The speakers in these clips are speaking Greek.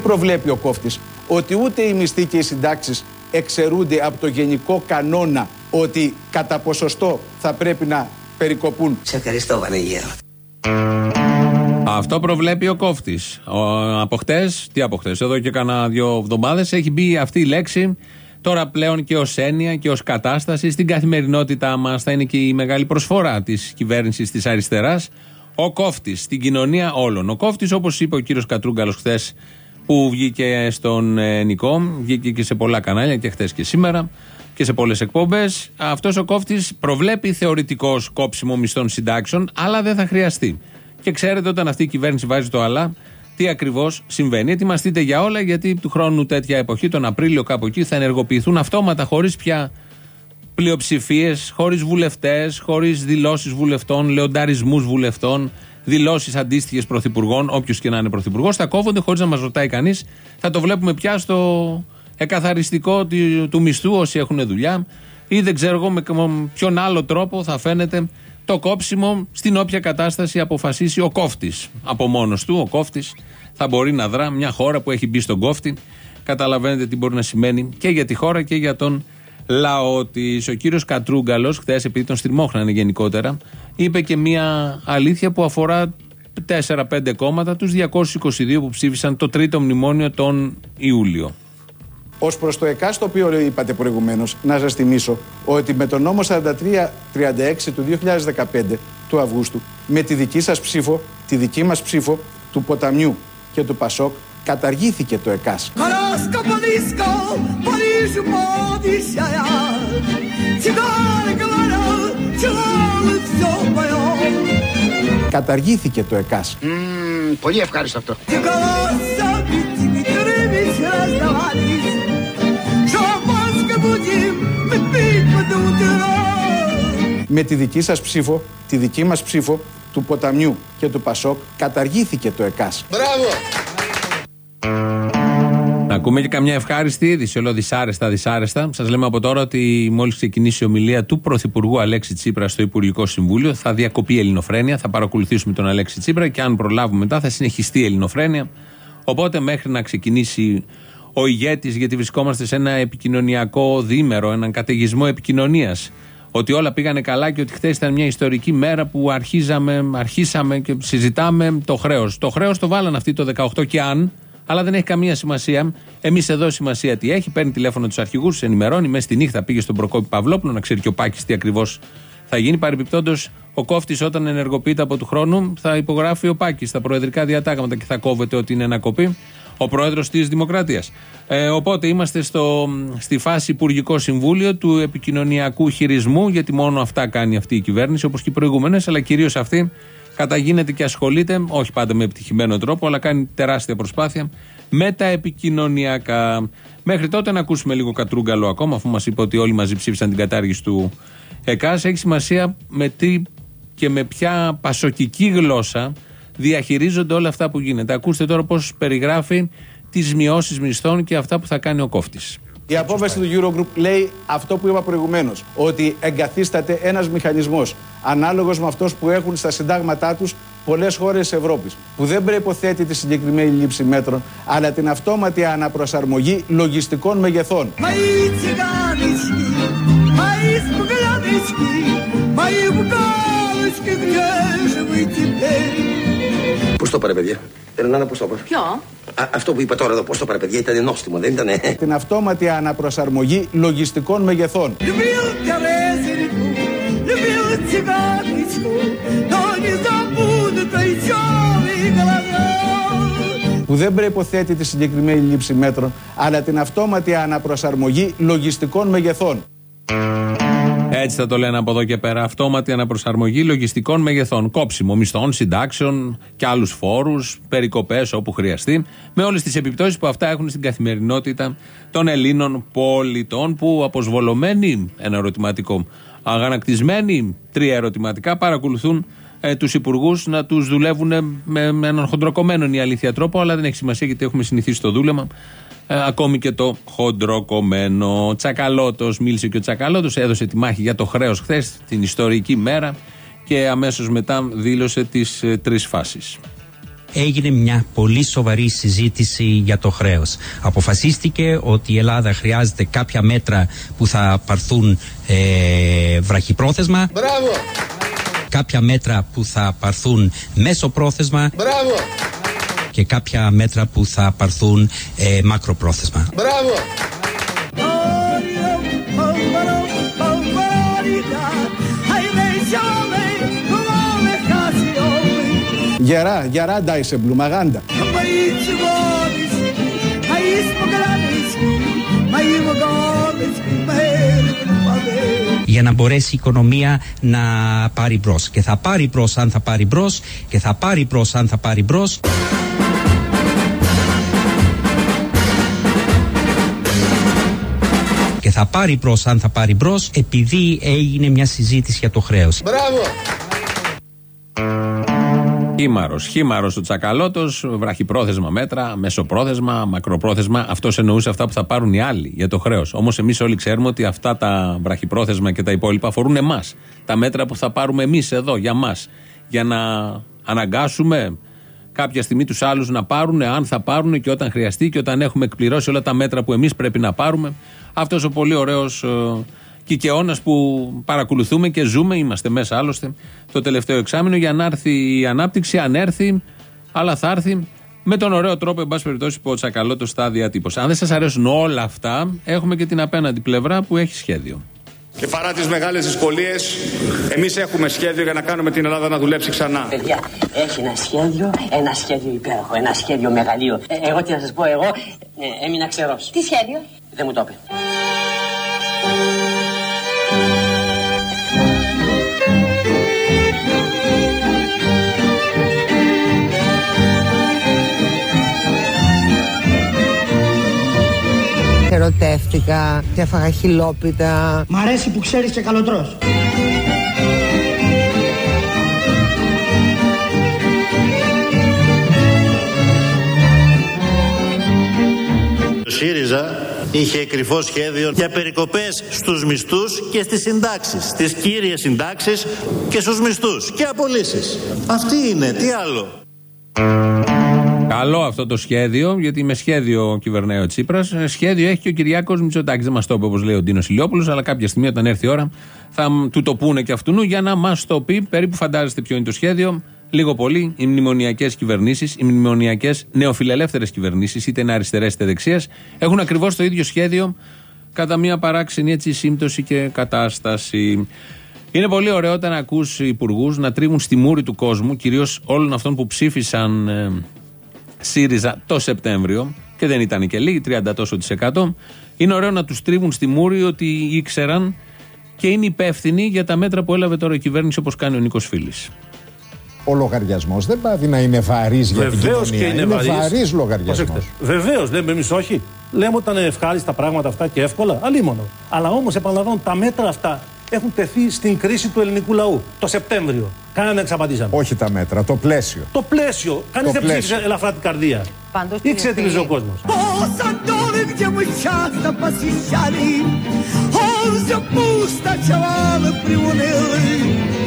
Τι προβλέπει ο κόφτης, ότι ούτε οι μισθοί και οι συντάξεις εξαιρούνται από το γενικό κανόνα ότι κατά ποσοστό θα πρέπει να περικοπούν; Σε ευχαριστώ Βανεγέρο. Αυτό προβλέπει ο κόφτης. Από χτες, τι από χτες, εδώ και κάνα δύο εβδομάδες έχει μπει αυτή η λέξη τώρα πλέον και ως έννοια και ως κατάσταση στην καθημερινότητά μας. Θα είναι και η μεγάλη προσφορά της κυβέρνησης της αριστεράς. Ο κόφτης στην κοινωνία όλων. Ο κόφτης, όπως είπε ο κύριος Κατρούγκαλος χθες που βγήκε στον ε, Νικό, βγήκε και σε πολλά κανάλια και χθες και σήμερα και σε πολλές εκπομπές. Αυτός ο κόφτης προβλέπει θεωρητικός κόψιμο μισθών συντάξεων, αλλά δεν θα χρειαστεί. Και ξέρετε, όταν αυτή η κυβέρνηση βάζει το αλλά, τι ακριβώς συμβαίνει. Ετοιμαστείτε για όλα, γιατί του χρόνου τέτοια εποχή, τον Απρίλιο κάπου εκεί, θα ενεργοποιηθούν αυτόματα χωρίς πια πλειοψηφίες, χωρίς βουλευτές, χωρίς δηλώσεις βουλευτών, λεονταρισμούς βουλευτών, δηλώσεις αντίστοιχες πρωθυπουργών, όποιος και να είναι πρωθυπουργός, θα κόβονται χωρίς να μας ρωτάει κανείς. Θα το βλέπουμε πια στο εκαθαριστικό του μισθού όσοι έχουν δουλειά ή δεν ξέρω εγώ με ποιον άλλο τρόπο θα φαίνεται το κόψιμο στην όποια κατάσταση αποφασίσει ο κόφτης. Από μόνος του, ο κόφτης θα μπορεί να δρά μια χώρα που έχει μπει στον κόφτη. Καταλαβαίνετε τι μπορεί να σημαίνει και για τη χώρα και για τον λαό της. Ο κύριος Κατρούγκαλος, χθες, επειδή τον στριμώχνανε γενικότερα, είπε και μια αλήθεια που αφορά 4-5 κόμματα, τους 222 που ψήφισαν το τρίτο μνημόνιο τον Ιούλιο. Ω προς το ΕΚΑΣ, το οποίο είπατε προηγουμένως, να σας θυμίσω ότι με τον νόμο 4336 του 2015 του Αυγούστου, με τη δική σας ψήφο, τη δική μας ψήφο, του Ποταμιού και του Πασόκ, καταργήθηκε το ΕΚΑΣ. Καταργήθηκε το ΕΚΑΣ. Mm, πολύ ευχάριστο αυτό. Με τη δική σας ψήφο, τη δική μας ψήφο, του Ποταμιού και του Πασόκ, καταργήθηκε το ΕΚΑΣ. Μπράβο! Να ακούμε και καμιά ευχάριστη είδηση, όλο δυσάρεστα, δυσάρεστα. Σας λέμε από τώρα ότι μόλις ξεκινήσει η ομιλία του Πρωθυπουργού Αλέξη Τσίπρα στο Υπουργικό Συμβούλιο, θα διακοπεί η Ελληνοφρένεια. Θα παρακολουθήσουμε τον Αλέξη Τσίπρα και αν προλάβουμε μετά θα συνεχιστεί η Ελληνοφρένεια. Οπότε μέχρι να ξεκινήσει ο ηγέτης, γιατί βρισκόμαστε σε ένα επικοινωνιακό δίμερο, έναν καταιγισμό επικοινωνίας. Ότι όλα πήγανε καλά και ότι χθες ήταν μια ιστορική μέρα που αρχίζαμε, αρχίσαμε και συζητάμε το χρέος. Το χρέος το βάλαν αυτοί το 18 και αν, αλλά δεν έχει καμία σημασία. Εμείς εδώ σημασία τι έχει. Παίρνει τηλέφωνο τους αρχηγούς, ενημερώνει. Μέσα στη νύχτα πήγε στον Προκόπη Παυλόπουλο να ξέρει και ο Πάκης τι ακριβώς θα γίνει. Παρεμπιπτόντως, ο κόφτης όταν ενεργοποιείται από του χρόνου θα υπογράφει ο Πάκης στα προεδρικά διατάγματα και θα κόβεται ότι είναι ένα κοπή ο πρόεδρος της Δημοκρατίας. Ε, οπότε είμαστε στο, στη φάση Υπουργικό Συμβούλιο του επικοινωνιακού χειρισμού, γιατί μόνο αυτά κάνει αυτή η κυβέρνηση, όπως και οι προηγούμενες, αλλά κυρίως αυτή καταγίνεται και ασχολείται, όχι πάντα με επιτυχημένο τρόπο, αλλά κάνει τεράστια προσπάθεια με τα επικοινωνιακά. Μέχρι τότε να ακούσουμε λίγο κατρούγκαλο ακόμα, αφού μας είπε ότι όλοι μαζί ψήφισαν την κατάργηση του ΕΚΑΣ. Έχει σημασία με τι και με ποια πασοκική γλώσσα διαχειρίζονται όλα αυτά που γίνεται. Ακούστε τώρα πώς περιγράφει τις μειώσεις μισθών και αυτά που θα κάνει ο κόφτης. Η απόφαση του Eurogroup λέει αυτό που είπα προηγουμένως, ότι εγκαθίσταται ένας μηχανισμός ανάλογος με αυτός που έχουν στα συντάγματά τους πολλές χώρες της Ευρώπης, που δεν προποθέτει τη συγκεκριμένη λήψη μέτρων, αλλά την αυτόματη αναπροσαρμογή λογιστικών μεγεθών. Πώ το πάρε, παιδιά; Ερνάνα, πώς το πάρε. Ποιο; Α, αυτό που είπα τώρα εδώ, πώς το πάρε, παιδιά, ήταν νόστιμο, δεν ήταν. Την αυτόματη αναπροσαρμογή λογιστικών μεγεθών. που δεν προποθέτει τη συγκεκριμένη λήψη μέτρων, αλλά την αυτόματη αναπροσαρμογή λογιστικών μεγεθών. Έτσι θα το λένε από εδώ και πέρα. Αυτόματη αναπροσαρμογή λογιστικών μεγεθών. Κόψιμο μισθών, συντάξεων και άλλους φόρους, περικοπές όπου χρειαστεί. Με όλες τις επιπτώσεις που αυτά έχουν στην καθημερινότητα των Ελλήνων πολιτών που αποσβολωμένοι, ένα ερωτηματικό, αγανακτισμένοι, τρία ερωτηματικά, παρακολουθούν ε, τους υπουργούς να τους δουλεύουν με, με έναν χοντροκομμένο η αλήθεια τρόπο, αλλά δεν έχει σημασία γιατί έχουμε συνηθίσει το δούλεμα. Ε, ακόμη και το χοντροκομμένο. Τσακαλώτος, μίλησε και ο Τσακαλώτος, έδωσε τη μάχη για το χρέος χθες, την ιστορική μέρα και αμέσως μετά δήλωσε τις ε, τρεις φάσεις. έγινε μια πολύ σοβαρή συζήτηση για το χρέος. Αποφασίστηκε ότι η Ελλάδα χρειάζεται κάποια μέτρα που θα πάρθουν ε, βραχυπρόθεσμα. Μπράβο! Κάποια μέτρα που θα πάρθουν μέσω πρόθεσμα. Μπράβο! Και κάποια μέτρα που θα πάρθουν ε, μακροπρόθεσμα. Μπράβο! Γερά, γερά Ντάισεμπλου, μαγάντα. για να μπορέσει η οικονομία να πάρει μπρος. Και θα πάρει μπρος αν θα πάρει μπρος και θα πάρει μπρος αν θα πάρει μπρος. Θα πάρει μπρος αν θα πάρει μπρος επειδή έγινε μια συζήτηση για το χρέος. Μπράβο! Χήμαρος. Χήμαρος ο Τσακαλώτος, βραχυπρόθεσμα μέτρα, μεσοπρόθεσμα, μακροπρόθεσμα. Αυτός εννοούσε αυτά που θα πάρουν οι άλλοι για το χρέος. Όμως εμείς όλοι ξέρουμε ότι αυτά τα βραχυπρόθεσμα και τα υπόλοιπα αφορούν εμάς. Τα μέτρα που θα πάρουμε εμείς εδώ για μας. Για να αναγκάσουμε κάποια στιγμή τους άλλους να πάρουν, αν θα πάρουν και όταν χρειαστεί και όταν έχουμε εκπληρώσει όλα τα μέτρα που εμείς πρέπει να πάρουμε. Αυτός ο πολύ ωραίος ε, κικαιώνας που παρακολουθούμε και ζούμε, είμαστε μέσα άλλωστε το τελευταίο εξάμεινο για να έρθει η ανάπτυξη, αν έρθει, αλλά θα έρθει με τον ωραίο τρόπο, εν πάση περιπτώσει, που ο Τσακαλώτος στα διατύπωσε. Αν δεν σας αρέσουν όλα αυτά, έχουμε και την απέναντι πλευρά που έχει σχέδιο. Και παρά τις μεγάλες δυσκολίες, εμείς έχουμε σχέδιο για να κάνουμε την Ελλάδα να δουλέψει ξανά. Παιδιά, έχει ένα σχέδιο, ένα σχέδιο υπέροχο, ένα σχέδιο μεγαλείο. Ε, εγώ τι να σας πω, εγώ ε, έμεινα ξερός. Τι σχέδιο; Δεν μου το είπε. Ερωτεύτηκα και έφαγα χιλόπιτα. Μ' αρέσει που ξέρεις και καλοτρός. Ο ΣΥΡΙΖΑ είχε κρυφό σχέδιο για περικοπές στους μισθούς και στις συντάξεις, στις κύριες συντάξεις και στους μισθούς και απολύσεις. Αυτή είναι, τι άλλο; Καλό αυτό το σχέδιο, γιατί με σχέδιο κυβερνάει ο Τσίπρας. Σχέδιο έχει και ο Κυριάκος Μητσοτάκης. Δεν μας το είπε όπως λέει ο Ντίνος Ηλιόπουλος, αλλά κάποια στιγμή όταν έρθει η ώρα θα του το πούνε και αυτού για να μας το πει. Περίπου φαντάζεστε ποιο είναι το σχέδιο. Λίγο πολύ οι μνημονιακές κυβερνήσεις, οι μνημονιακές νεοφιλελεύθερες κυβερνήσεις, είτε είναι αριστερές είτε δεξιές, έχουν ακριβώς το ίδιο σχέδιο κατά μια παράξενη έτσι σύμπτωση και κατάσταση. Είναι πολύ ωραίο όταν ακούς υπουργούς να τρίβουν στη μούρη του κόσμου, κυρίως όλων αυτών που ψήφισαν ε, ΣΥΡΙΖΑ το Σεπτέμβριο, και δεν ήταν και λίγοι, 30 τόσο της εκατό. Είναι ωραίο να τους τρίβουν στη μούρη ότι ήξεραν και είναι υπεύθυνοι για τα μέτρα που έλαβε τώρα η κυβέρνηση, όπως κάνει ο Νίκος Φίλης. Ο λογαριασμός δεν πάει να είναι βαρύς για την Βεβαίως κοινωνία. και είναι, είναι βαρύς. βαρύς λογαριασμός. Βεβαίως, λέμε εμείς όχι. Λέμε ότι ήταν ευχάριστα πράγματα αυτά και εύκολα. Αλίμονο. Αλλά όμως, επαναλαμβάνω, τα μέτρα αυτά έχουν τεθεί στην κρίση του ελληνικού λαού το Σεπτέμβριο. Κανένα δεν εξαπαντήσαμε. Όχι τα μέτρα, το πλαίσιο. Το πλαίσιο. Κανείς Το δεν πλαίσιο. ψήφισε ελαφρά την καρδία. Πάντως Ήξερε τι την ζει ο ευθύνη- κόσμος.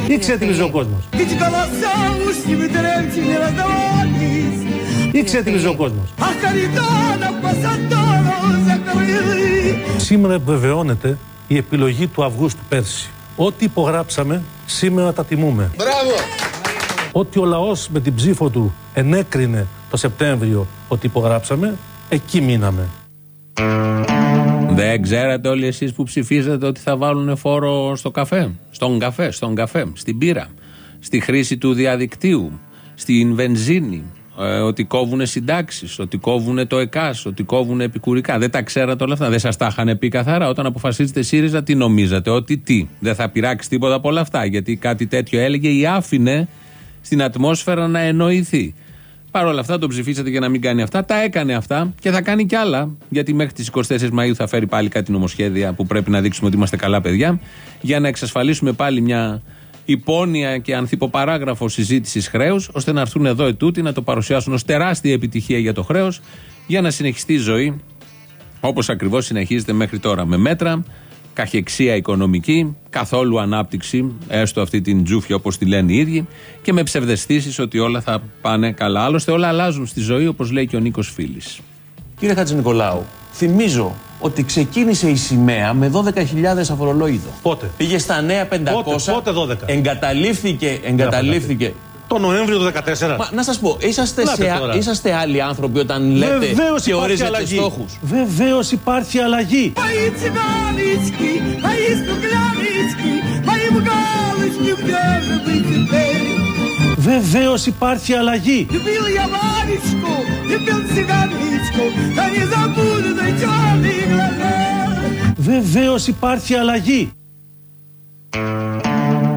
Ήξερε τι ζει ο κόσμος. Ήξερε τι ζει ο κόσμος. Σήμερα επιβεβαιώνεται η επιλογή του Αυγούστου πέρσι. Ό,τι υπογράψαμε, σήμερα τα τιμούμε. Μπράβο! Ό,τι ο λαός με την ψήφο του ενέκρινε το Σεπτέμβριο ότι υπογράψαμε, εκεί μείναμε. Δεν ξέρατε όλοι εσείς που ψηφίζετε ότι θα βάλουν φόρο στο καφέ, στον καφέ, στον καφέ, στην πύρα, στη χρήση του διαδικτύου, στην βενζίνη, ε, ότι κόβουν συντάξεις, ότι κόβουν το ΕΚΑΣ, ότι κόβουν επικουρικά. Δεν τα ξέρατε όλα αυτά, δεν σας τα είχαν πει καθαρά. Όταν αποφασίζετε ΣΥΡΙΖΑ, τι νομίζατε, ότι τι, δεν θα πειράξει τίποτα από όλα αυτά. Γιατί κάτι τέτοιο έλεγε ή άφηνε στην ατμόσφαιρα να εννοηθεί. Παρ' όλα αυτά τον ψηφίσατε για να μην κάνει αυτά. Τα έκανε αυτά και θα κάνει κι άλλα. Γιατί μέχρι τις 24 Μαου θα φέρει πάλι κάτι νομοσχέδια που πρέπει να δείξουμε ότι είμαστε καλά παιδιά. Για να εξασφαλίσουμε πάλι μια υπόνοια και ανθυποπαράγραφο συζήτησης χρέους, ώστε να έρθουν εδώ ετούτοι να το παρουσιάσουν ως τεράστια επιτυχία για το χρέος, για να συνεχιστεί η ζωή όπως ακριβώς συνεχίζεται μέχρι τώρα. Με μέτρα καχεξία οικονομική, καθόλου ανάπτυξη, έστω αυτή την τζούφια όπως τη λένε οι ίδιοι, και με ψευδεστήσεις ότι όλα θα πάνε καλά. Άλλωστε, όλα αλλάζουν στη ζωή, όπως λέει και ο Νίκος Φίλης. Κύριε Χατζη Νικολάου, θυμίζω ότι ξεκίνησε η σημαία με 12.000 αφορολόγητο. Πότε; Πήγε στα νέα 500. Πότε, πότε 12? Εγκαταλείφθηκε, εγκαταλείφθηκε. Το Νοέμβριο του 2014. Μα, να σας πω, είσαστε, Λάτε σε, τώρα. είσαστε άλλοι άνθρωποι όταν λέτε Βεβαίως και υπάρχει ορίζετε αλλαγή. στόχους. Βεβαίως υπάρχει αλλαγή. Βεβαίως υπάρχει αλλαγή. Βεβαίως υπάρχει αλλαγή.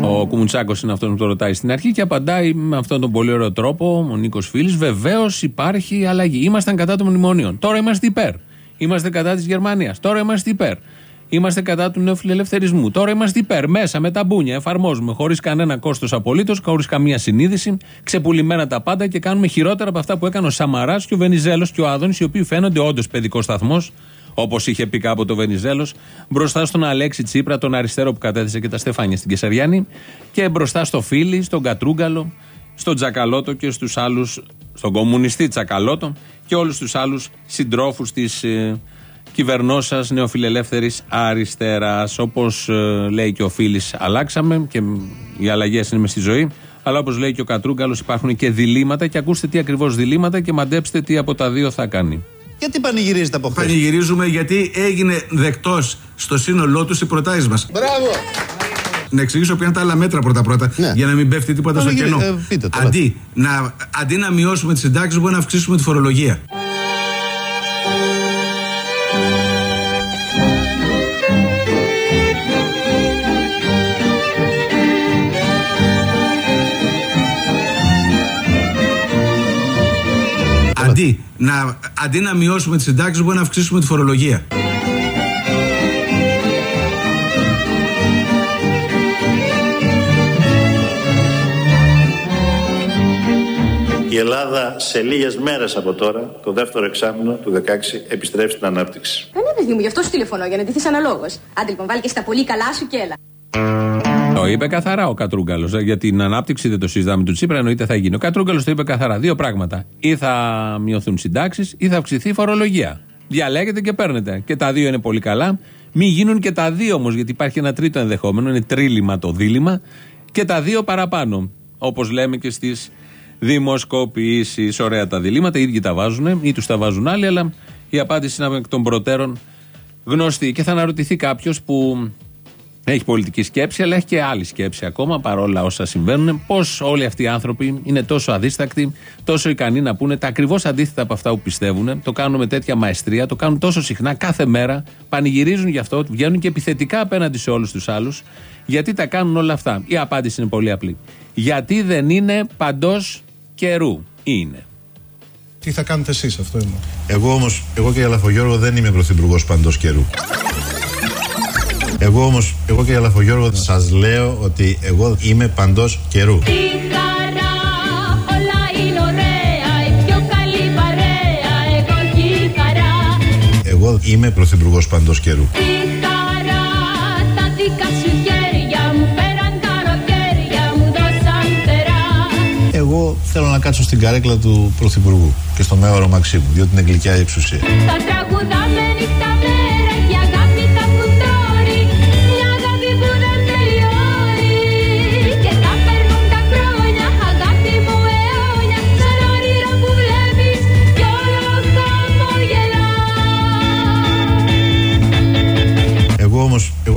Ο Κουμουτσάκος είναι αυτός που το ρωτάει στην αρχή και απαντάει με αυτόν τον πολύ ωραίο τρόπο ο Νίκος Φίλης. Βεβαίως υπάρχει αλλαγή. Ήμασταν κατά των μνημονίων. Τώρα είμαστε υπέρ. Είμαστε κατά της Γερμανίας. Τώρα είμαστε υπέρ. Είμαστε κατά του νεοφιλελευθερισμού. Τώρα είμαστε υπέρ. Μέσα με τα μπούνια. Εφαρμόζουμε χωρίς κανένα κόστος απολύτως, χωρίς καμία συνείδηση. Ξεπουλημένα τα πάντα και κάνουμε χειρότερα από αυτά που έκανε ο Σαμαράς και ο Βενιζέλος και ο Άδωνης, οι οποίοι φαίνονται όντως παιδικός σταθμός, όπως είχε πει κάποτε ο Βενιζέλος, μπροστά στον Αλέξη Τσίπρα, τον αριστερό που κατέθεσε και τα στεφάνια στην Κεσαριάνη, και μπροστά στο Φίλι, στον Κατρούγκαλο, στον Τζακαλώτο και στους άλλους, στον κομμουνιστή Τζακαλώτο και όλους τους άλλους συντρόφους της ε, κυβερνόσα νεοφιλελεύθερης αριστεράς. Όπως λέει και ο Φίλης, αλλάξαμε και οι αλλαγές είναι μες στη ζωή. Αλλά όπως λέει και ο Κατρούγκαλος, υπάρχουν και διλήμματα. Και ακούστε τι ακριβώς διλήμματα και μαντέψτε τι από τα δύο θα κάνει. Γιατί πανηγυρίζετε από χθες; Πανηγυρίζουμε γιατί έγινε δεκτός στο σύνολό τους οι προτάσεις μας. Μπράβο! Να εξηγήσω ποια είναι τα άλλα μέτρα πρώτα-πρώτα Ναι. για να μην πέφτει τίποτα στο Πανηγυρι- κενό. ε, πείτε το, αντί, να, αντί να μειώσουμε τις συντάξεις, μπορούμε να αυξήσουμε τη φορολογία. Αντί να, αντί να μειώσουμε τις συντάξεις, μπορούμε να αυξήσουμε τη φορολογία. Η Ελλάδα σε λίγες μέρες από τώρα, το δεύτερο εξάμεινο του 2016, επιστρέφει στην ανάπτυξη. Ναι, παιδί μου, γι' αυτό σου τηλεφωνώ, για να ντυθείς αναλόγως. Άντε λοιπόν, βάλει και στα πολύ καλά σου και έλα. Το είπε καθαρά ο Κατρούγκαλος. Για την ανάπτυξη δεν το συζητάμε του Τσίπρα, εννοείται θα γίνει. Ο Κατρούγκαλος το είπε καθαρά. Δύο πράγματα. Ή θα μειωθούν συντάξεις ή θα αυξηθεί η φορολογία. Διαλέγετε και παίρνετε. Και τα δύο είναι πολύ καλά. Μην γίνουν και τα δύο όμως, γιατί υπάρχει ένα τρίτο ενδεχόμενο. Είναι τρίλημα το δίλημα. Και τα δύο παραπάνω. Όπως λέμε και στις δημοσκοπήσεις. Ωραία τα διλήμματα. Οι ίδιοι τα βάζουν ή τους τα βάζουν άλλοι, αλλά η απάντηση είναι εκ των προτέρων γνωστή. Και θα αναρωτηθεί κάποιος που έχει πολιτική σκέψη, αλλά έχει και άλλη σκέψη ακόμα παρόλα όσα συμβαίνουν. Πώ όλοι αυτοί οι άνθρωποι είναι τόσο αδίστακτοι, τόσο ικανοί να πούνε τα ακριβώς αντίθετα από αυτά που πιστεύουν. Το κάνουν με τέτοια μαεστρία, το κάνουν τόσο συχνά κάθε μέρα. Πανηγυρίζουν γι' αυτό, βγαίνουν και επιθετικά απέναντι σε όλους τους άλλους. Γιατί τα κάνουν όλα αυτά; Η απάντηση είναι πολύ απλή. Γιατί δεν είναι παντός καιρού. Είναι. Τι θα κάνετε εσείς αυτό είναι. Εγώ όμως, εγώ και η Αλαφογιώργο δεν είμαι πρωθυπουργός παντός καιρού. Εγώ όμως, εγώ και η Αλαφογιώργο σας λέω ότι εγώ είμαι παντός καιρού. Τι χαρά, όλα είναι ωραία, η πιο καλή παρέα, εγώ και η χαρά. Εγώ είμαι πρωθυπουργός παντός καιρού. Τι χαρά, τα δικά σου χέρια μου πέραν καλοκαίρια μου δώσαν φτερά. Εγώ θέλω να κάτσω στην καρέκλα του πρωθυπουργού και στο μέωρο Μαξίμου, διότι είναι γλυκιά η εξουσία. Θα τραγουδάμε νύχτα μέρα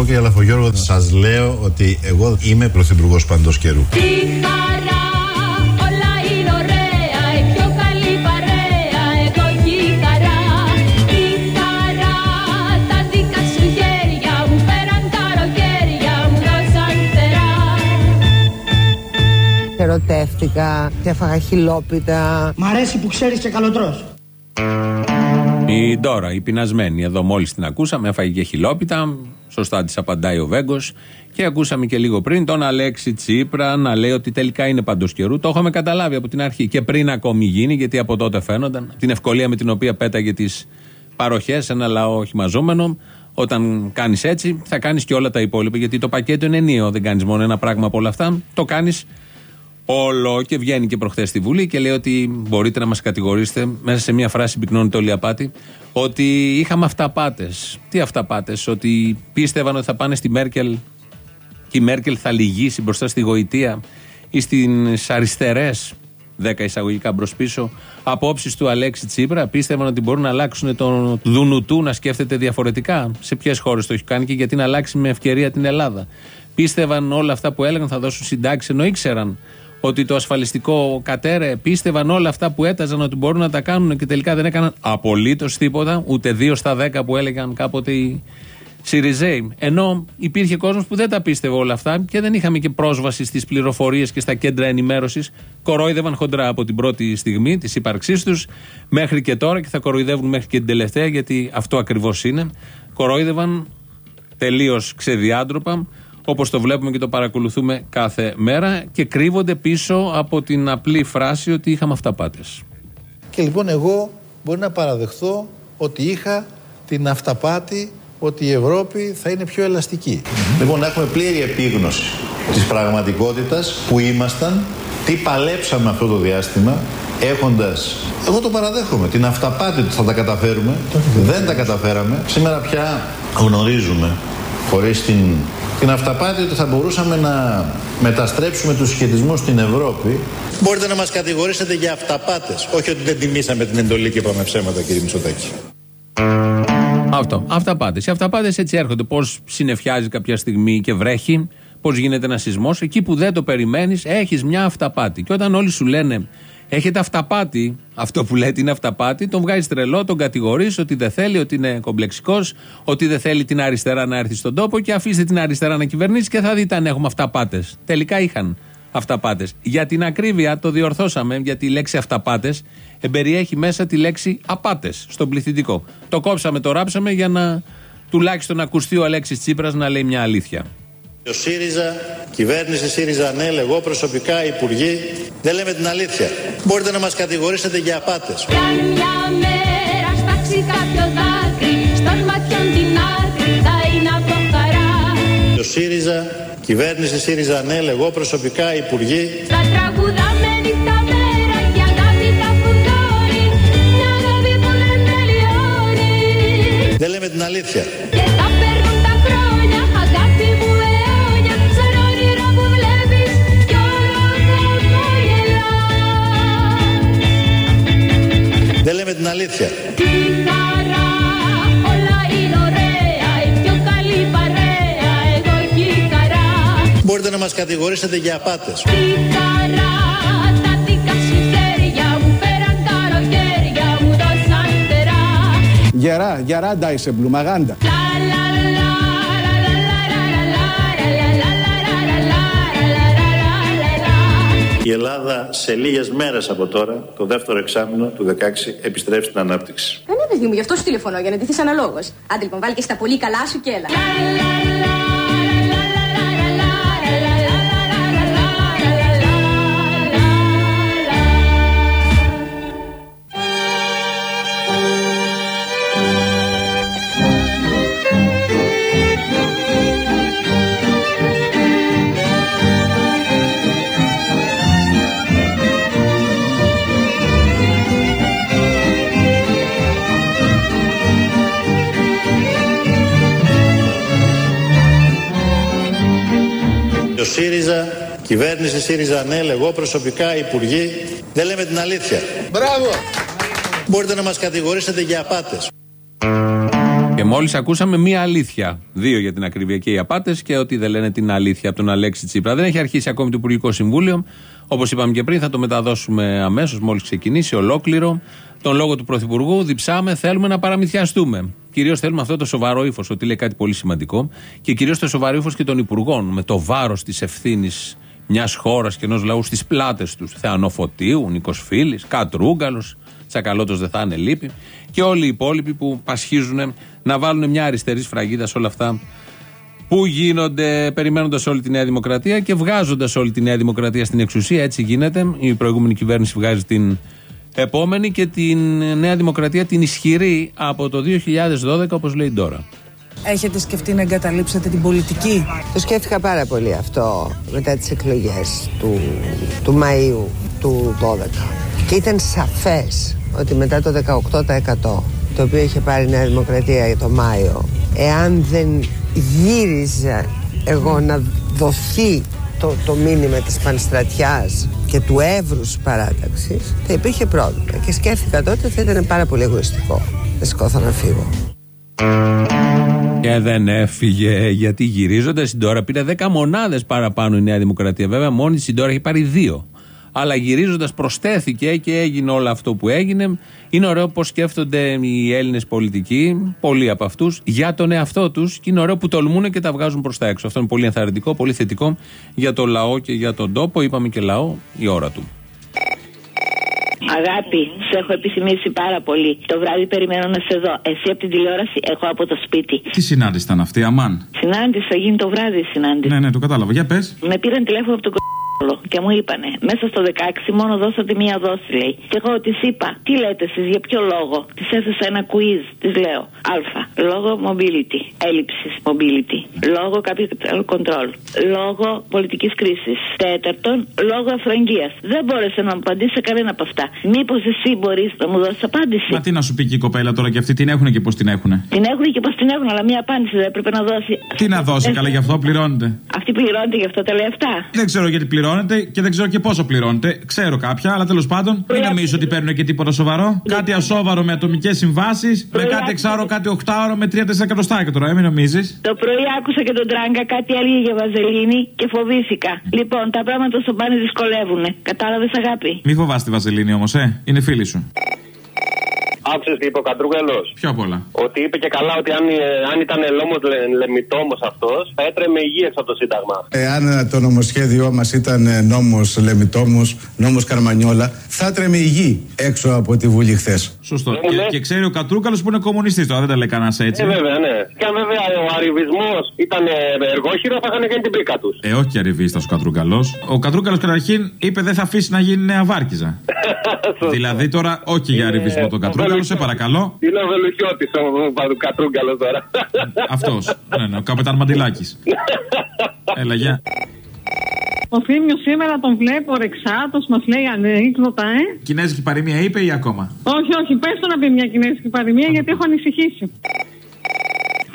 εγώ και η Αλαφογιώργο σας λέω ότι εγώ είμαι πρωθυπουργός παντός καιρού. Τι χαρά, όλα είναι ωραία, η πιο καλή παρέα, εγώ και η χαρά. Τι χαρά, τα δικά σου χέρια μου πέραν καλοκαίρια μου δώσαν φτερά. Ερωτεύτηκα και έφαγα χιλόπιτα. Μ' αρέσει που ξέρεις και καλοτρός. Η Ντόρα, η πεινασμένη, εδώ μόλις την ακούσαμε, έφαγε και χιλόπιτα. Σωστά της απαντάει ο Βέγκος. Και ακούσαμε και λίγο πριν τον Αλέξη Τσίπρα να λέει ότι τελικά είναι παντός καιρού. Το είχαμε καταλάβει από την αρχή και πριν ακόμη γίνει, γιατί από τότε φαίνονταν. Την ευκολία με την οποία πέταγε τις παροχές, ένα λαό χυμαζόμενο. Όταν κάνεις έτσι, θα κάνεις και όλα τα υπόλοιπα. Γιατί το πακέτο είναι ενίο. Δεν κάνεις μόνο ένα πράγμα από όλα αυτά. Το κάνεις όλο. Και βγαίνει και προχθές στη Βουλή και λέει ότι μπορείτε να μας κατηγορήσετε. Μέσα σε μία φράση πυκνώνεται όλη η απάτη. Ότι είχαμε αυταπάτες. Τι αυταπάτες, Ότι πίστευαν ότι θα πάνε στη Μέρκελ και η Μέρκελ θα λυγίσει μπροστά στη γοητεία ή στις αριστερές, 10 εισαγωγικά μπρος πίσω, απόψεις του Αλέξη Τσίπρα. Πίστευαν ότι μπορούν να αλλάξουν το δούνου του να σκέφτεται διαφορετικά. Σε ποιες χώρες το έχει κάνει και γιατί να αλλάξει με ευκαιρία την Ελλάδα. Πίστευαν όλα αυτά που έλεγαν θα δώσουν συντάξει ενώ ήξεραν ότι το ασφαλιστικό κατέρε πίστευαν όλα αυτά που έταζαν ότι μπορούν να τα κάνουν και τελικά δεν έκαναν απολύτως τίποτα, ούτε δύο στα δέκα που έλεγαν κάποτε οι Σιριζέοι. Ενώ υπήρχε κόσμος που δεν τα πίστευε όλα αυτά και δεν είχαμε και πρόσβαση στις πληροφορίες και στα κέντρα ενημέρωσης. Κορόιδευαν χοντρά από την πρώτη στιγμή της ύπαρξής τους μέχρι και τώρα και θα κοροϊδεύουν μέχρι και την τελευταία γιατί αυτό ακριβώς είναι. Κορόιδευαν τελείως ξεδιάντροπα όπως το βλέπουμε και το παρακολουθούμε κάθε μέρα και κρύβονται πίσω από την απλή φράση ότι είχαμε αυταπάτες. Και λοιπόν εγώ μπορεί να παραδεχθώ ότι είχα την αυταπάτη ότι η Ευρώπη θα είναι πιο ελαστική. Λοιπόν, να έχουμε πλήρη επίγνωση της πραγματικότητας που ήμασταν, τι παλέψαμε αυτό το διάστημα, έχοντας, εγώ το παραδέχομαι, την αυταπάτη ότι θα τα καταφέρουμε, δεν τα καταφέραμε. Σήμερα πια γνωρίζουμε, χωρίς την, την αυταπάτη ότι θα μπορούσαμε να μεταστρέψουμε τους σχετισμούς στην Ευρώπη. Μπορείτε να μας κατηγορήσετε για αυταπάτες, όχι ότι δεν τιμήσαμε την εντολή και είπαμε ψέματα κύριε Μητσοτάκη. Αυτό. Αυταπάτες. Οι αυταπάτες έτσι έρχονται. Πώς συνεφιάζει κάποια στιγμή και βρέχει, πώς γίνεται ένα σεισμός. Εκεί που δεν το περιμένεις, έχεις μια αυταπάτη. Και όταν όλοι σου λένε, έχετε αυταπάτη, αυτό που λέτε είναι αυταπάτη, τον βγάζει τρελό, τον κατηγορείς ότι δεν θέλει, ότι είναι κομπλεξικός, ότι δεν θέλει την αριστερά να έρθει στον τόπο και αφήστε την αριστερά να κυβερνήσει και θα δείτε αν έχουμε αυταπάτες. Τελικά είχαν αυταπάτες. Για την ακρίβεια το διορθώσαμε, γιατί η λέξη αυταπάτες εμπεριέχει μέσα τη λέξη απάτες στον πληθυντικό. Το κόψαμε, το ράψαμε για να τουλάχιστον ακουστεί ο Αλέξης Τσίπρας να λέει μια αλήθεια. Ο ΣΥΡΙΖΑ, κυβέρνηση ΣΥΡΙΖΑ ΝΕΛ, εγώ προσωπικά, υπουργοί, δεν λέμε την αλήθεια. Μπορείτε να μας κατηγορήσετε για απάτες. Κι αν μια μέρα στάξει κάποιος δάκρυ Στον ματιόν την άκρη θα είναι από χαρά Ο ΣΥΡΙΖΑ, κυβέρνηση ΣΥΡΙΖΑ ΝΕΛ, εγώ προσωπικά, υπουργοί, Θα τραγουδάμε νύχτα μέρα και αγάπη θα φουντώνει Μια αγάπη που δεν τελειώνει δεν λέμε την αλήθεια. την αλήθεια. Μπορείτε να μας κατηγορήσετε για απάτες. Γερά, γερά Ντάισεμπλουμ, μαγάντα. Η Ελλάδα σε λίγες μέρες από τώρα, το δεύτερο εξάμεινο του 16, επιστρέφει στην ανάπτυξη. Ε, ναι, παιδί μου, γι' αυτό σου τηλεφωνώ, για να ντυθείς αναλόγως. Άντε λοιπόν, βάλει και στα πολύ καλά σου και έλα. Κυβέρνηση ΣΥΡΙΖΑ ΝΕΛ, εγώ προσωπικά, υπουργοί, δεν λέμε την αλήθεια. Μπράβο! Μπορείτε να μας κατηγορήσετε για απάτες. Και μόλις ακούσαμε μία αλήθεια. Δύο για την ακρίβεια και οι απάτες και ότι δεν λένε την αλήθεια από τον Αλέξη Τσίπρα. Δεν έχει αρχίσει ακόμη το Υπουργικό Συμβούλιο. Όπως είπαμε και πριν, θα το μεταδώσουμε αμέσως μόλις ξεκινήσει, ολόκληρο. Τον λόγο του Πρωθυπουργού διψάμε, θέλουμε να παραμυθιαστούμε. Κυρίως θέλουμε αυτό το σοβαρό ύφος, ότι λέει κάτι πολύ σημαντικό. Και κυρίως το σοβαρό ύφος και των Υπουργών, με το βάρος της ευθύνης μιας χώρας και ενός λαού στις πλάτες τους. Θεανοφωτίου, Νίκο Φίλη, Κατρούγκαλος, Τσακαλώτος δεν θα είναι λύπη. Και όλοι οι υπόλοιποι που πασχίζουν να βάλουν μια αριστερή σφραγίδα σε όλα αυτά που γίνονται περιμένοντας όλη τη Νέα Δημοκρατία και βγάζοντας όλη τη Νέα Δημοκρατία στην εξουσία. Έτσι γίνεται. Η προηγούμενη κυβέρνηση βγάζει την επόμενη και την Νέα Δημοκρατία την ισχυρή από το 2012, όπως λέει τώρα. Έχετε σκεφτεί να εγκαταλείψετε την πολιτική; Το σκέφτηκα πάρα πολύ αυτό μετά τις εκλογές του, του Μαΐου του 12. Και ήταν σαφές ότι μετά το 18% το οποίο είχε πάρει η Νέα Δημοκρατία για το Μάιο, εάν δεν γύριζα εγώ να δοθεί το, το μήνυμα της πανστρατιάς και του εύρους παράταξης, θα υπήρχε πρόβλημα. Και σκέφτηκα τότε ότι θα ήταν πάρα πολύ εγωιστικό να σηκώθω να φύγω. Και δεν έφυγε γιατί γυρίζοντας στην τώρα πήρε 10 μονάδες παραπάνω η Νέα Δημοκρατία. Βέβαια, μόνη στην τώρα έχει πάρει 2. Αλλά γυρίζοντας προσθέθηκε και έγινε όλο αυτό που έγινε. Είναι ωραίο πώς σκέφτονται οι Έλληνες πολιτικοί, πολλοί από αυτούς, για τον εαυτό τους. Και είναι ωραίο που τολμούν και τα βγάζουν προς τα έξω. Αυτό είναι πολύ ενθαρρυντικό, πολύ θετικό για το λαό και για τον τόπο. Είπαμε και λαό, η ώρα του. Αγάπη, σε έχω επιθυμήσει πάρα πολύ. Το βράδυ περιμένω να σε δω. Εσύ από την τηλεόραση, εγώ από το σπίτι. Τι συνάντηση ήταν αυτή, αμάν; Συνάντηση, θα γίνει το βράδυ η συνάντηση. Ναι, ναι, το κατάλαβα. Για πες. Με πήραν τηλέφωνο από τον κ***λο και μου είπανε μέσα στο 16 μόνο δώσατε μία δόση λέει. Και εγώ της είπα, τι λέτε εσείς, για ποιο λόγο; Της έθεσα ένα quiz, της λέω. Α. Λόγω mobility, έλλειψης mobility. Λόγω capital control. Λόγω πολιτικής κρίσης. Τέταρτον, λόγω αφραγγείας. Δεν μπόρεσε να μου απαντήσει σε κανένα από αυτά. Μήπως εσύ μπορείς να μου δώσεις απάντηση; Μα τι να σου πει και η κοπέλα τώρα και αυτή την έχουν και πώς την έχουν. Την έχουν και πώς την έχουν, αλλά μία απάντηση δεν έπρεπε να δώσει. Τι να δώσει, καλά γι' αυτό πληρώνεται. Αυτή πληρώνεται γι' αυτό τα λέει αυτά. Δεν ξέρω γιατί πληρώνεται και δεν ξέρω και πόσο πληρώνεται. Ξέρω κάποια, αλλά τέλος πάντων μην νομίζω ότι παίρνουν και τίποτα σοβαρό. Κάτι ασόβαρο με ατομικές συμβάσεις, με κάτι εξάωρο, κάτι οχτάωρο με 3-4 εκατοστάκια τώρα, ε, μην νομίζεις. Το πρωί άκουσα και τον τράγκα κάτι έλεγε για βαζελίνη και φοβήθηκα. Λοιπόν, τα πράγματα στο πάνε δυσκολεύουν. Κατάλαβες αγάπη; Μη φοβάσαι τη Βαζελίνη όμως, ε. Είναι φίλη σου. Άκουσες τι είπε ο Καντρούγκαλο. Πιο απ' όλα. Ότι είπε και καλά ότι αν, ε, αν ήταν λόμος λε, λεμιτόμος αυτός, θα έτρεμε υγείας από το Σύνταγμα. Εάν το νομοσχέδιό μας ήταν νόμος Λεμιτόμος, νόμος Καρμανιόλα, θα έτρεμε η γη έξω από τη Βουλή χθες. Σωστό. Και, και ξέρει ο Κατρούκαλο που είναι κομμουνιστής τώρα, δεν τα λέει κανένας έτσι. Ε, βέβαια, ναι. Και αν βέβαια ο αριβισμός ήταν ε, εργόχειρο, θα είχαν κάνει την πρίκα τους. Ε, όχι αριβίστας ο Κατρούκαλο. Ο Κατρούκαλο καταρχήν είπε δεν θα αφήσει να γίνει νέα βάρκιζα. δηλαδή τώρα όχι για αριβισμό τον Κατρούκαλο, σε παρακαλώ. Είναι ο Βελουχιώτης ο Κατρούγκαλο τώρα. Αυτός. Ναι, ναι, ο καπετάν Μαντιλάκης. Έλα, γεια. Ο Θήμιος σήμερα τον βλέπω ρεξάτος, μας λέει ανέκδοτα, ε. Κινέζικη παροιμία είπε ή ακόμα; Όχι, όχι, πες το να πει μια κινέζικη παροιμία γιατί έχω ανησυχήσει.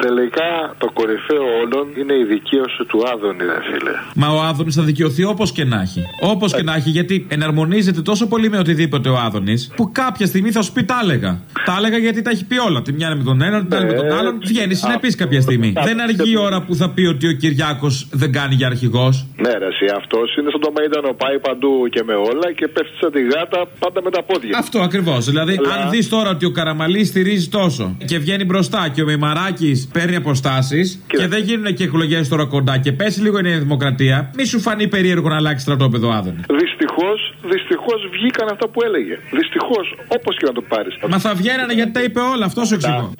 Τελικά το κορυφαίο όλων είναι η δικαίωση του Άδωνη, ρε φίλε. Μα ο Άδωνης θα δικαιωθεί όπως και να έχει. Όπως και να έχει, γιατί εναρμονίζεται τόσο πολύ με οτιδήποτε ο Άδωνης, που κάποια στιγμή θα σου πει τα έλεγα. Τα έλεγα γιατί τα έχει πει όλα. Τη μια είναι με τον έναν, την άλλη με τον άλλον. Βγαίνει συνεπής κάποια στιγμή. Δεν αργεί η ώρα που θα πει ότι ο Κυριάκος δεν κάνει για αρχηγός. Ναι, ρε, εσύ αυτός είναι στον Μαΐντανο, πάει παντού και με όλα και πέφτει σαν τη γάτα πάντα με τα πόδια. Αυτό ακριβώς. Δηλαδή, Αλλά- αν δεις τώρα ότι ο Καραμαλής στηρίζει τόσο και βγαίνει μπροστά και ο Μημαράκης παίρνει αποστάσεις και δεν γίνουν και εκλογές τώρα κοντά και πέσει λίγο η Νέα Δημοκρατία, μη σου φανεί περίεργο να αλλάξει στρατόπεδο Άδωνη. Δυστυχώς, δυστυχώς βγήκαν αυτά που έλεγε. Δυστυχώς, όπως και να το πάρεις. Μα θα βγαίνανε γιατί τα είπε όλα, αυτό σου εξηγώ.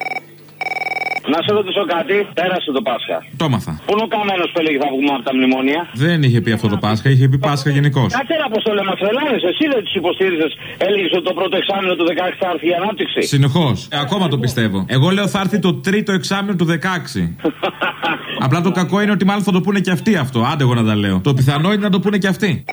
Να σε ρωτήσω κάτι, πέρασε το Πάσχα. Το έμαθα. Πού είναι ο καμένος που έλεγε θα βγούμε από τα μνημόνια; Δεν είχε πει αυτό το Πάσχα, είχε πει Πάσχα γενικώς. Κάτσε ένα αποστόλε μα τρελάνε. Εσύ δεν του υποστήριζες. Έλεγες ότι το πρώτο εξάμεινο του 16 θα έρθει η ανάπτυξη. Συνεχώς. Ε, ακόμα το πιστεύω. Εγώ λέω θα έρθει το τρίτο εξάμεινο του 16. Απλά το κακό είναι ότι μάλλον θα το πούνε και αυτοί αυτό. Άντε εγώ να τα λέω. Το πιθανό είναι να το πούνε και αυτοί.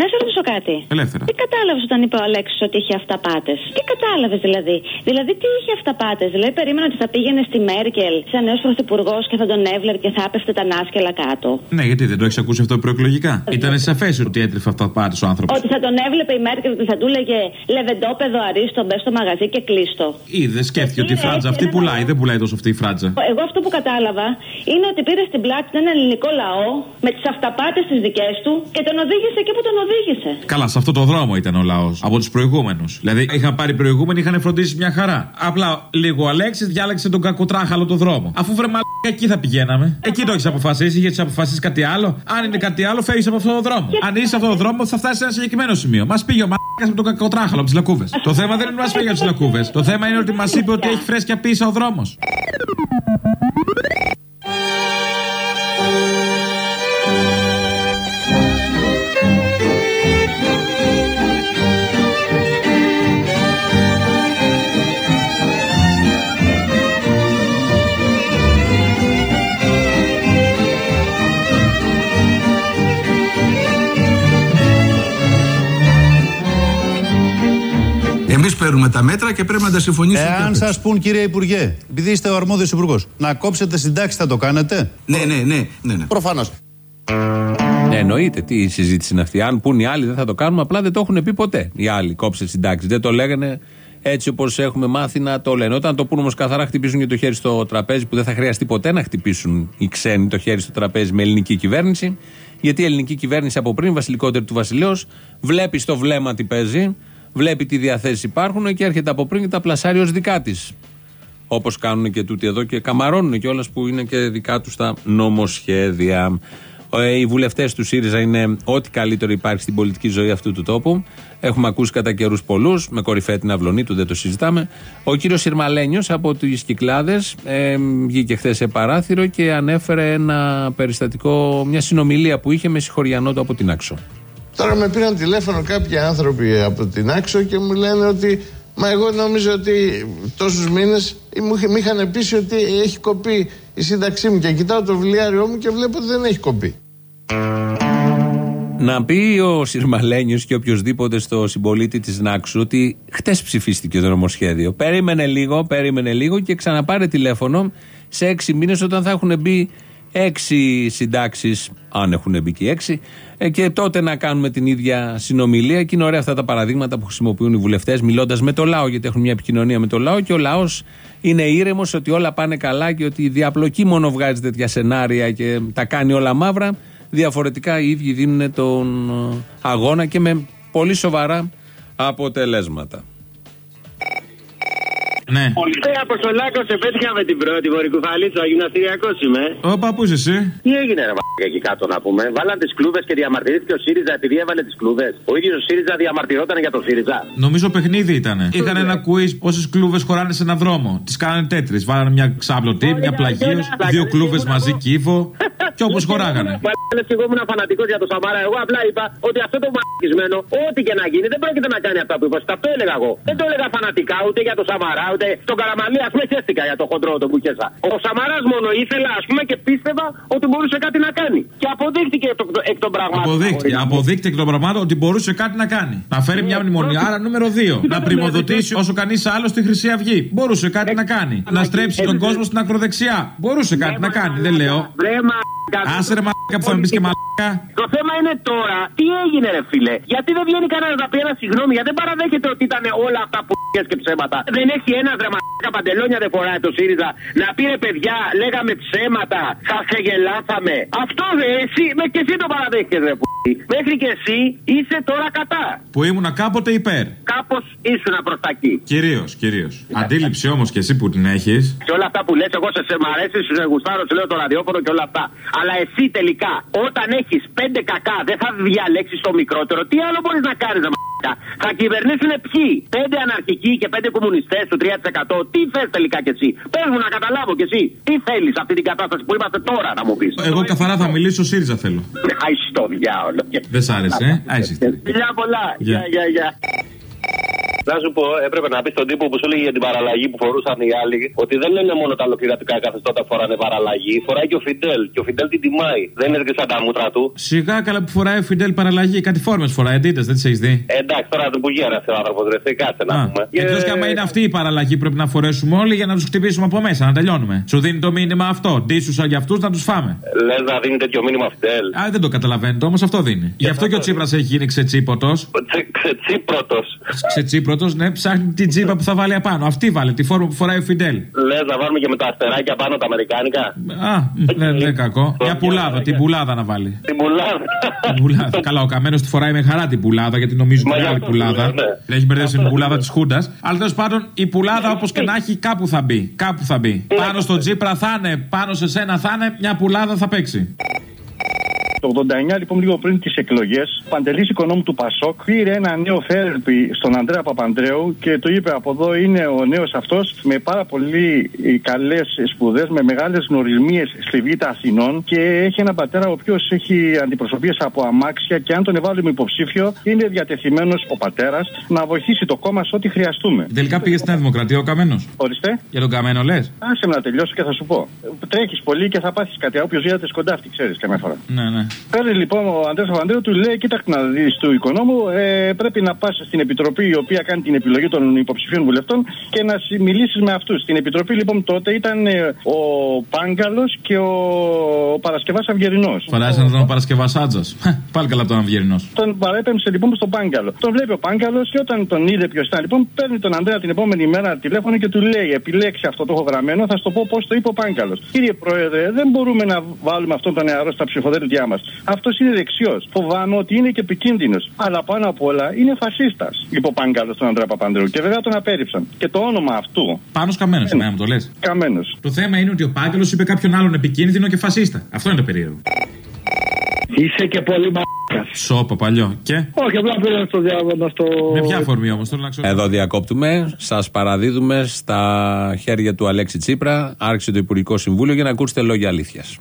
Να σε ρωτήσω κάτι. Ελεύθερα. Τι κατάλαβες όταν είπε ο Αλέξης ότι είχε αυταπάτες; Τι κατάλαβες δηλαδή; Δηλαδή τι είχε αυταπάτες; Δηλαδή περίμενα ότι θα πήγαινε στη Μέρκελ σαν νέος πρωθυπουργός και θα τον έβλεπε και θα έπεφτε τα νάσκελα κάτω. Ναι, γιατί δεν το έχεις ακούσει αυτό προεκλογικά. Ήταν σαφές ότι έτρεφε αυτά πάτε ο άνθρωπος. Ότι θα τον έβλεπε η Μέρκελ και θα του έλεγε Λεβεντόπεδο αρίστο, μπες στο μαγαζί και κλείστο. Είδε, σκέφτηκε ότι η φράτζα αυτή πουλάει. Δεν πουλάει τόσο αυτή η φράτζα. Εγώ αυτό που κατάλαβα είναι ότι πήρε στην πλάτη του έναν ελληνικό λαό με τις αυταπάτες τις δικές του και τον οδήγησε εκεί που τον οδήγησε. Καλά, σε αυτό το δρόμο ήταν ο λαός. Από τους προηγούμενους. Δηλαδή είχαν πάρει προηγούμενοι, είχαν φροντίσει μια χαρά. Απλά λίγο ο Αλέξης διάλεξε τον κακοτράχαλο το δρόμο. Αφού βρε μαλάκα, εκεί θα πηγαίναμε. Εκεί το έχεις αποφασίσει, είχες αποφασίσει κάτι άλλο. Αν είναι κάτι άλλο, φεύγεις από αυτόν τον δρόμο. Αν είσαι σε αυτόν τον δρόμο, θα φτάσεις σε ένα συγκεκριμένο σημείο. Μας πήγε ο μαλάκας με τον κακοτράχαλο από τις λακκούβες. Το θέμα δεν είναι να μας πήγε από τις λακκούβες. Το θέμα είναι ότι μας είπε ότι έχει φρέσκια πίσα ο δρόμος. Παίρνουμε τα μέτρα και πρέπει να τα συμφωνήσουμε. Εάν σας πούν, κύριε Υπουργέ, επειδή είστε ο αρμόδιος υπουργός, να κόψετε συντάξεις, θα το κάνετε; Ναι, ναι, ναι. ναι, ναι. Προφανώς. Ναι, εννοείται. Τι η συζήτηση είναι αυτή. Αν πούν οι άλλοι δεν θα το κάνουμε, απλά δεν το έχουν πει ποτέ. Οι άλλοι κόψε συντάξεις. Δεν το λέγανε έτσι όπως έχουμε μάθει να το λένε. Όταν το πούν όμως καθαρά, χτυπήσουν και το χέρι στο τραπέζι, που δεν θα χρειαστεί ποτέ να χτυπήσουν οι ξένοι το χέρι στο τραπέζι με ελληνική κυβέρνηση. Γιατί η ελληνική κυβέρνηση από πριν, βασιλικότερη του βασιλέως, βλέπεις στο βλέμμα τι παίζει, βλέπει τι διαθέσεις υπάρχουν και έρχεται από πριν και τα πλασάρει ως δικά της. Όπως κάνουν και τούτοι εδώ και καμαρώνουν κιόλας που είναι και δικά τους τα νομοσχέδια. Ε, Οι βουλευτές του ΣΥΡΙΖΑ είναι ό,τι καλύτερο υπάρχει στην πολιτική ζωή αυτού του τόπου. Έχουμε ακούσει κατά καιρούς πολλούς, με κορυφαία την αυλωνή του, δεν το συζητάμε. Ο κύριος Συρμαλένιο από τις Κυκλάδες ε, βγήκε χθες σε παράθυρο και ανέφερε ένα περιστατικό, μια συνομιλία που είχε με συγχωριανό του από την Άξο. Τώρα με πήραν τηλέφωνο κάποιοι άνθρωποι από την Άξο και μου λένε ότι Μα εγώ νόμιζα ότι τόσους μήνες μου είχε- μ' είχαν πείσει ότι έχει κοπεί η σύνταξή μου και κοιτάω το βιβλιάριό μου και βλέπω ότι δεν έχει κοπεί. Να πει ο Συρμαλένιο και οποιοδήποτε στο συμπολίτη της Νάξου ότι χτες ψηφίστηκε το νομοσχέδιο. Περίμενε λίγο, περίμενε λίγο και ξαναπάρε τηλέφωνο σε έξι μήνες όταν θα έχουν μπει έξι συντάξεις, αν έχουν μπει και οι έξι, ε, και τότε να κάνουμε την ίδια συνομιλία. Και είναι ωραία αυτά τα παραδείγματα που χρησιμοποιούν οι βουλευτές, μιλώντας με το λαό, γιατί έχουν μια επικοινωνία με το λαό και ο λαός είναι ήρεμος ότι όλα πάνε καλά και ότι η διαπλοκή μόνο βγάζει τέτοια σενάρια και τα κάνει όλα μαύρα. Διαφορετικά οι ίδιοι δίνουν τον ε, αγώνα και με πολύ σοβαρά αποτελέσματα. Ναι. Ε, Αποστολάκο, σε πέτυχα με την πρώτη βορικουφαλίτσα, γυμναστηριακός είμαι. Όπα, πού είσαι εσύ. Τι έγινε, ρε μαλάκα, εκεί κάτω να πούμε; Βάλαν τις κλούβες και διαμαρτυρήθηκε ο ΣΥΡΙΖΑ επειδή έβαλε τις κλούβες. Ο ίδιος ο ΣΥΡΙΖΑ διαμαρτυρόταν για το ΣΥΡΙΖΑ. Νομίζω παιχνίδι ήταν. Είχαν ένα quiz πόσες κλούβες χωράνε σε έναν δρόμο. Τις κάνανε τέτρι. Βάλανε μια ξάπλωτη, μια πλαγίως, δύο κλούβες μαζί κύβο. Και όπω χωράγανε. Μα και εγώ ήμουν φανατικό για το Σαμάρα. Εγώ απλά είπα ότι αυτό το μαλακισμένο, ό,τι και να γίνει, δεν πρόκειται να κάνει αυτά που είπα. Αυτό έλεγα εγώ. Δεν το έλεγα φανατικά ούτε για το Σαμαρά, ούτε τον Καραμαλή. Α πούμε, χαίστηκα για το χοντρό το που χέσα. Ο Σαμαρά μόνο ήθελα, α πούμε, και πίστευα ότι μπορούσε κάτι να κάνει. Και αποδείχτηκε εκ των- εκ των πραγμάτων. Αποδείχτηκε, αποδείχτηκε εκ των πραγμάτων ότι μπορούσε κάτι να κάνει. Να φέρει μια μνημονία. Άρα νούμερο 2. Να πρημοδοτήσει όσο κανεί άλλο στη Χρυσή Αυγή. Μπορούσε κάτι να κάνει. Να στρέψει τον κόσμο στην ακροδεξιά. Μπορούσε κάτι να κάνει, δεν λέω. Βρε μα. Άσε ρε μαλάκα που θα με πεις και μαλάκα. Το θέμα είναι τώρα, τι έγινε, ρε φίλε; Γιατί δεν βγαίνει κανένας να πει ένα συγγνώμη, γιατί δεν παραδέχεται ότι ήταν όλα αυτά που και ψέματα. Δεν έχει ένας δραματικά παντελόνια δεν φοράει το ΣΥΡΙΖΑ να πει ρε παιδιά, λέγαμε ψέματα, σα ξεγελάσαμε. Αυτό δε, εσύ, με και εσύ το παραδέχεσαι, ρε που. Μέχρι και εσύ είσαι τώρα κατά. Που ήμουνα κάποτε υπέρ. Κάπως ήσουν προς τα εκεί. Κυρίως, κυρίως. Αντίληψη όμως και εσύ που την έχεις. Και όλα αυτά που λες, εγώ σε, σε μ' αρέσει, σε γουστάρω, σε λέω το ραδιόφωνο και όλα αυτά. Αλλά εσύ τελικά, όταν έχεις πέντε κακά, δεν θα διαλέξεις το μικρότερο. Τι άλλο μπορείς να κάνεις, ρε μαλάκα; Θα κυβερνήσουν ποιοι; Πέντε αναρχικοί και πέντε κομμουνιστές του 3%. Τι θες τελικά κι εσύ; Πες μου να καταλάβω κι εσύ. Τι θέλεις αυτή την κατάσταση που είμαστε τώρα, να μου πεις. Εγώ καθαρά θα μιλήσω ΣΥΡΙΖΑ θέλω. Άι στο διάολο. Δεν σ' άρεσε, ε. Άισε. Φιλιά πολλά. Γεια. Γεια, γεια, γεια. Να σου πω, έπρεπε να πεις στον τύπο που σου έλεγε για την παραλλαγή που φορούσαν οι άλλοι ότι δεν είναι μόνο τα ολοκληρωτικά καθεστώτα που φοράνε παραλλαγή, φοράει και ο Φιντέλ. Και ο Φιντέλ την τιμάει. Δεν είναι και σαν τα μούτρα του. Σιγά καλά που φοράει ο Φιντέλ παραλλαγή. Κάτι φόρμες φοράει, εντίτε, δεν τις έχεις δει; Ε, εντάξει, τώρα του που γέρασε ο άνθρωπος, ρε, θε, κάτσε να πούμε. Εκτός και άμα είναι αυτή η παραλλαγή που πρέπει να φορέσουμε όλοι για να τους χτυπήσουμε από μέσα, να τελειώνουμε. Σου δίνει το μήνυμα αυτό. Ντίσουσα για αυτούς να τους φάμε. Λες να δίνει τέτοιο μήνυμα Φιντέλ. Α, δεν το καταλαβαίνετε όμως αυτό δίνει. Γι' αυτό και ο Τσίπρας έχει γίνει ξετσίποτο. Ξετσίπρωτος. Ξετσίπρωτο, ναι, ψάχνει την τσίπα που θα βάλει απάνω. Αυτή βάλε, τη φόρμα που φοράει ο Φιντέλ. Λε να βάλουμε και με τα αστεράκια πάνω τα αμερικάνικα. Α, δεν είναι κακό. Μια πουλάδα, την πουλάδα να βάλει. Την πουλάδα. Την πουλάδα. Καλά, ο καμένος τη φοράει με χαρά την πουλάδα γιατί νομίζουν Μα ότι γι' άλλη αυτό πουλάδα. λέω, ναι. Δεν έχει μπερδέψει την πουλάδα της Χούντας. Αλλά τέλος πάντων η πουλάδα όπως και να έχει κάπου θα μπει. Κάπου θα μπει. Πάνω στο Τσίπρα θα είναι, πάνω σε σένα θα είναι, μια πουλάδα θα παίξει. Το 89, λοιπόν, λίγο πριν τις εκλογές, ο Παντελής Οικονόμου του Πασόκ πήρε ένα νέο θέραπη στον Ανδρέα Παπανδρέου και του είπε: Από εδώ είναι ο νέος αυτός με πάρα πολύ καλές σπουδές, με μεγάλες γνωρισμίες στη Β' Αθηνών και έχει έναν πατέρα ο οποίος έχει αντιπροσωπείες από αμάξια και αν τον βάλουμε υποψήφιο, είναι διατεθειμένος ο πατέρας να βοηθήσει το κόμμα σε ό,τι χρειαστούμε. Τελικά πήγε στην Νέα Δημοκρατία ο καμένος. Ορίστε. Για τον καμένο λες; Άσε με να τελειώσω και θα σου πω. Τρέχεις πολύ και θα πάθεις κάτι. Όποιος γίνεται σκοντάφτει, ξέρεις καμιά φορά. Ναι, ναι. Παίρνει λοιπόν ο Αντρέας Παπανδρέου, του λέει: Κοίταξε να δεις του οικονόμου, ε, πρέπει να πας στην επιτροπή η οποία κάνει την επιλογή των υποψηφίων βουλευτών και να μιλήσεις με αυτούς. Στην επιτροπή λοιπόν τότε ήταν ε, ο Πάγκαλος και ο, ο Παρασκευάς Αυγερινός. Φαντάζεσαι να ήταν ο Παρασκευά Άτζα. Πάλι καλά τον Αυγερινός. Τον παρέπεμψε λοιπόν στον Πάγκαλο. Τον βλέπει ο Πάγκαλος και όταν τον είδε ποιος ήταν, λοιπόν, παίρνει τον Ανδρέα την επόμενη μέρα τηλέφωνο και του λέει: Επιλέξει αυτό το έχω γραμμένο, θα σου το πω πώς το είπε ο Πάγκαλος. Κύριε Πρόεδρε, δεν μπορούμε να βάλουμε αυτόν τον νεαρό στα ψηφοδέλτια μας. Αυτός είναι δεξιός. Φοβάμαι ότι είναι και επικίνδυνος. Αλλά πάνω απ' όλα είναι φασίστας, είπε ο Πάγκαλο στον Ανδρέα Παπανδρέου. Και βέβαια τον απέρριψαν. Και το όνομα αυτού. Πάνω καμένο, εμένα μου το λες. Καμένος. Το θέμα είναι ότι ο Πάγκαλο είπε κάποιον άλλον επικίνδυνο και φασίστα. Αυτό είναι το περίεργο. Είσαι και πολύ μαλάκα. Σώπα παλιό. Και; Όχι, απλά πήρα στο διάβολο στο. Με ποια αφορμή όμως, θέλω να ξέρω. Εδώ διακόπτουμε. Σας παραδίδουμε στα χέρια του Αλέξη Τσίπρα. Άρχισε το Υπουργικό Συμβούλιο για να ακούσετε λόγια αλήθειας.